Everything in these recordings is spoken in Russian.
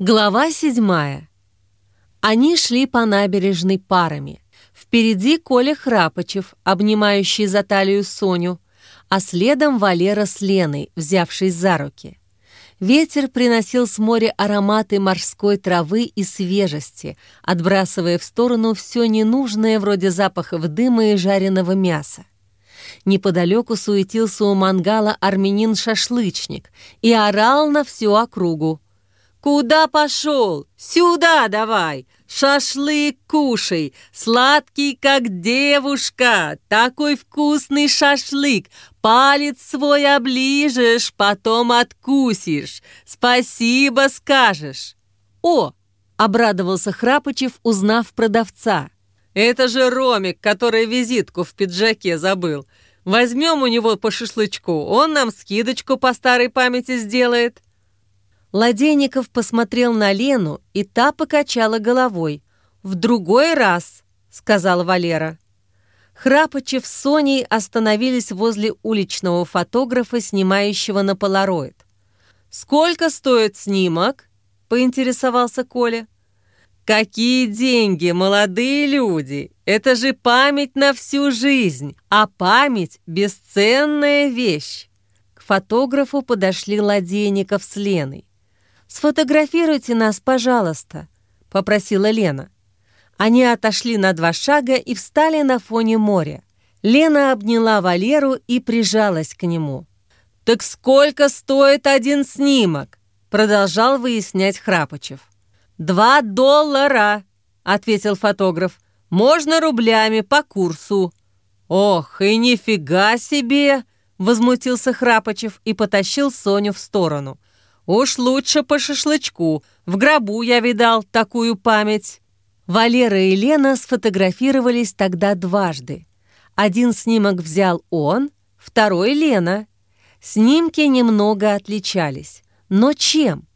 Глава седьмая. Они шли по набережной парами. Впереди Коля Храпочев, обнимающий за талию Соню, а следом Валера с Леной, взявшись за руки. Ветер приносил с моря ароматы морской травы и свежести, отбрасывая в сторону все ненужное вроде запахов дыма и жареного мяса. Неподалеку суетился у мангала армянин-шашлычник и орал на всю округу. «Куда пошел? Сюда давай! Шашлык кушай! Сладкий, как девушка! Такой вкусный шашлык! Палец свой оближешь, потом откусишь! Спасибо скажешь!» «О!» — обрадовался Храпочев, узнав продавца. «Это же Ромик, который визитку в пиджаке забыл. Возьмем у него по шашлычку, он нам скидочку по старой памяти сделает». Ладейников посмотрел на Лену, и та покачала головой. «В другой раз», — сказал Валера. Храпочев с Соней остановились возле уличного фотографа, снимающего на полароид. «Сколько стоит снимок?» — поинтересовался Коля. «Какие деньги, молодые люди! Это же память на всю жизнь, а память — бесценная вещь!» К фотографу подошли Ладейников с Леной. «Сфотографируйте нас, пожалуйста», — попросила Лена. Они отошли на два шага и встали на фоне моря. Лена обняла Валеру и прижалась к нему. «Так сколько стоит один снимок?» — продолжал выяснять Храпочев. «Два доллара», — ответил фотограф. «Можно рублями по курсу». «Ох, и нифига себе!» — возмутился Храпочев и потащил Соню в сторону. Уж лучше по шашлычку. В гробу я видал такую память. Валера и Лена сфотографировались тогда дважды. Один снимок взял он, второй — Лена. Снимки немного отличались. Но чем?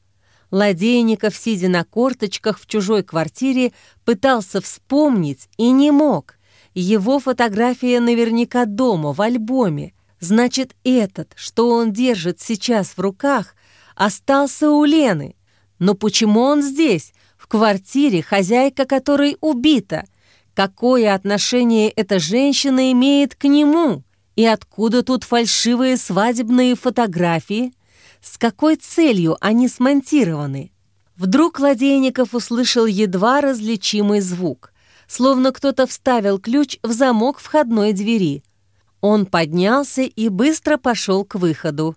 Ладейников, сидя на корточках в чужой квартире, пытался вспомнить и не мог. Его фотография наверняка дома, в альбоме. Значит, этот, что он держит сейчас в руках, остался у Лены. Но почему он здесь, в квартире, хозяйка которой убита? Какое отношение эта женщина имеет к нему? И откуда тут фальшивые свадебные фотографии? С какой целью они смонтированы? Вдруг Ладейников услышал едва различимый звук, словно кто-то вставил ключ в замок входной двери. Он поднялся и быстро пошел к выходу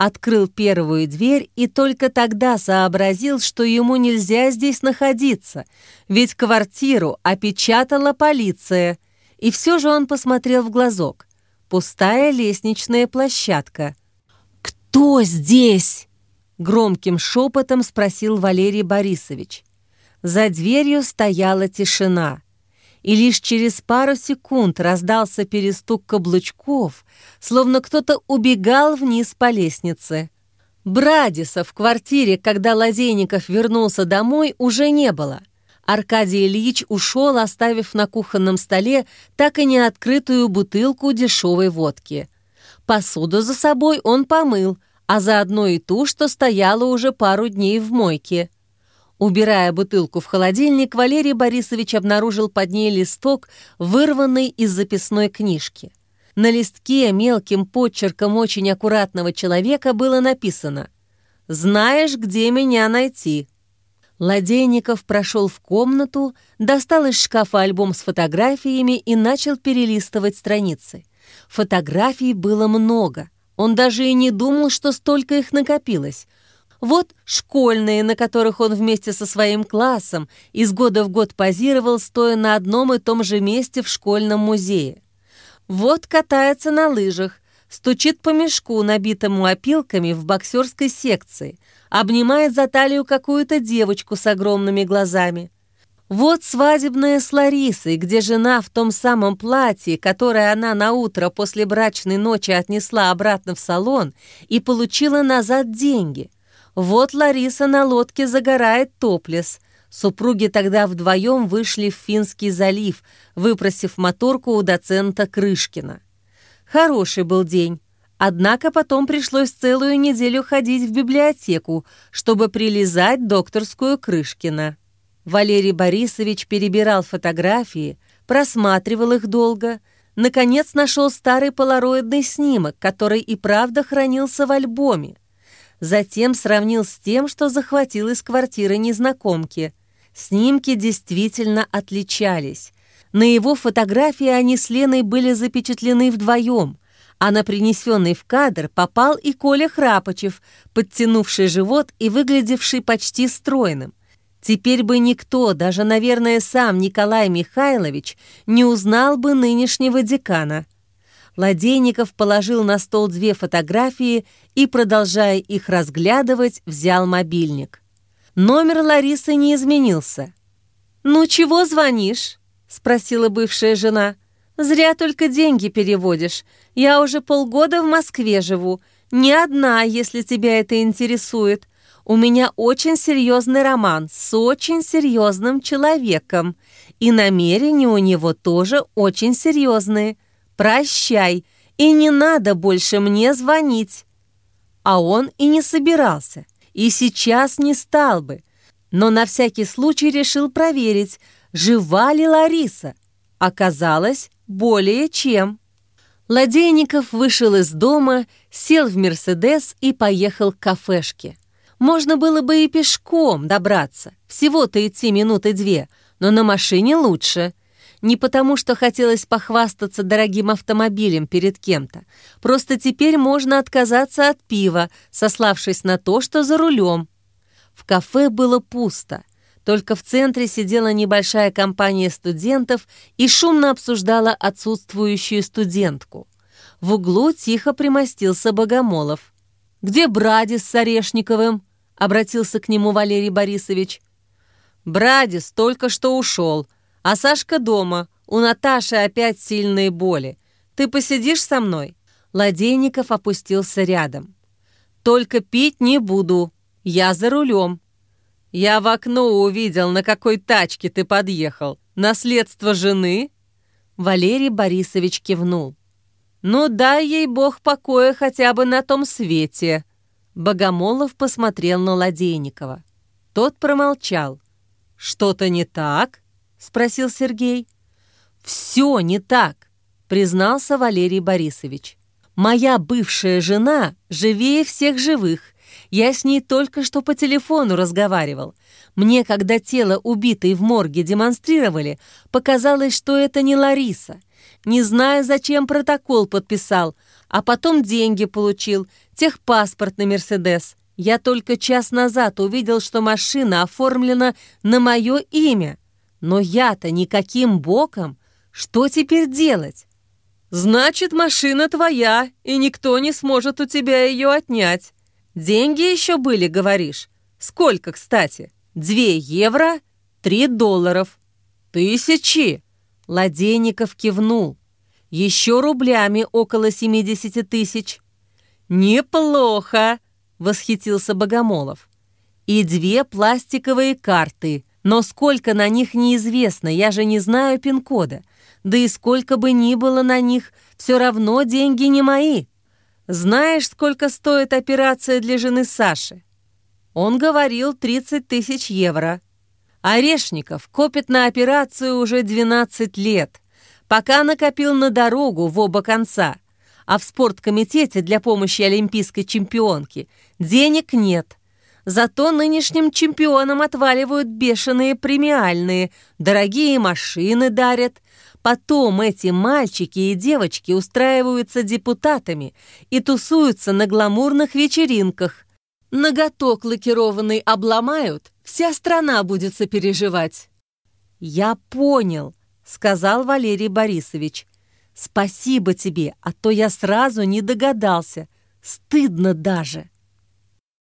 открыл первую дверь и только тогда сообразил, что ему нельзя здесь находиться, ведь квартиру опечатала полиция. И все же он посмотрел в глазок. Пустая лестничная площадка. «Кто здесь?» — громким шепотом спросил Валерий Борисович. За дверью стояла тишина и лишь через пару секунд раздался перестук каблучков, словно кто-то убегал вниз по лестнице. Брадиса в квартире, когда Лазейников вернулся домой, уже не было. Аркадий Ильич ушел, оставив на кухонном столе так и не открытую бутылку дешевой водки. Посуду за собой он помыл, а заодно и ту, что стояла уже пару дней в мойке. Убирая бутылку в холодильник, Валерий Борисович обнаружил под ней листок, вырванный из записной книжки. На листке мелким почерком очень аккуратного человека было написано «Знаешь, где меня найти». Ладейников прошел в комнату, достал из шкафа альбом с фотографиями и начал перелистывать страницы. Фотографий было много. Он даже и не думал, что столько их накопилось — вот школьные, на которых он вместе со своим классом из года в год позировал, стоя на одном и том же месте в школьном музее. Вот катается на лыжах, стучит по мешку, набитому опилками в боксерской секции, обнимает за талию какую-то девочку с огромными глазами. Вот свадебная с Ларисой, где жена в том самом платье, которое она на утро после брачной ночи отнесла обратно в салон и получила назад деньги – вот Лариса на лодке загорает топлес. Супруги тогда вдвоем вышли в Финский залив, выпросив моторку у доцента Крышкина. Хороший был день. Однако потом пришлось целую неделю ходить в библиотеку, чтобы прилизать докторскую Крышкина. Валерий Борисович перебирал фотографии, просматривал их долго, наконец нашел старый полароидный снимок, который и правда хранился в альбоме. Затем сравнил с тем, что захватил из квартиры незнакомки. Снимки действительно отличались. На его фотографии они с Леной были запечатлены вдвоем, а на принесенный в кадр попал и Коля Храпочев, подтянувший живот и выглядевший почти стройным. Теперь бы никто, даже, наверное, сам Николай Михайлович, не узнал бы нынешнего декана. Ладейников положил на стол две фотографии и, продолжая их разглядывать, взял мобильник. Номер Ларисы не изменился. «Ну чего звонишь?» — спросила бывшая жена. «Зря только деньги переводишь. Я уже полгода в Москве живу. Не одна, если тебя это интересует. У меня очень серьезный роман с очень серьезным человеком, и намерения у него тоже очень серьезные. Прощай, и не надо больше мне звонить. А он и не собирался, и сейчас не стал бы, но на всякий случай решил проверить, жива ли Лариса. Оказалось, более чем. Ладейников вышел из дома, сел в «Мерседес» и поехал к кафешке. Можно было бы и пешком добраться, всего-то идти минуты две, но на машине лучше. Не потому, что хотелось похвастаться дорогим автомобилем перед кем-то. Просто теперь можно отказаться от пива, сославшись на то, что за рулем. В кафе было пусто. Только в центре сидела небольшая компания студентов и шумно обсуждала отсутствующую студентку. В углу тихо примостился Богомолов. «Где Брадис с Орешниковым?» обратился к нему Валерий Борисович. «Брадис только что ушел, а Сашка дома. У Наташи опять сильные боли. Ты посидишь со мной?» Ладейников опустился рядом. «Только пить не буду. Я за рулем». «Я в окно увидел, на какой тачке ты подъехал. Наследство жены?» Валерий Борисович кивнул. «Ну, дай ей бог покоя хотя бы на том свете», Богомолов посмотрел на Ладейникова. Тот промолчал. «Что-то не так?» — спросил Сергей. «Все не так», — признался Валерий Борисович. «Моя бывшая жена живее всех живых. Я с ней только что по телефону разговаривал. Мне, когда тело убитой в морге демонстрировали, показалось, что это не Лариса. Не знаю, зачем протокол подписал, а потом деньги получил, техпаспорт на «Мерседес». Я только час назад увидел, что машина оформлена на мое имя. Но я-то никаким боком. Что теперь делать? Значит, машина твоя, и никто не сможет у тебя ее отнять. Деньги еще были, говоришь? Сколько, кстати? Две евро? Три долларов. Тысячи. Ладейников кивнул. Еще рублями около 70 тысяч. «Неплохо!» — восхитился Богомолов. «И две пластиковые карты, но сколько на них неизвестно, я же не знаю пин-кода. Да и сколько бы ни было на них, все равно деньги не мои. Знаешь, сколько стоит операция для жены Саши?» Он говорил 30 тысяч евро. Орешников копит на операцию уже 12 лет, пока накопил на дорогу в оба конца — а в спорткомитете для помощи олимпийской чемпионке денег нет. Зато нынешним чемпионам отваливают бешеные премиальные, дорогие машины дарят. Потом эти мальчики и девочки устраиваются депутатами и тусуются на гламурных вечеринках. Ноготок лакированный обломают, вся страна будет сопереживать. «Я понял», — сказал Валерий Борисович. «Спасибо тебе, а то я сразу не догадался. Стыдно даже».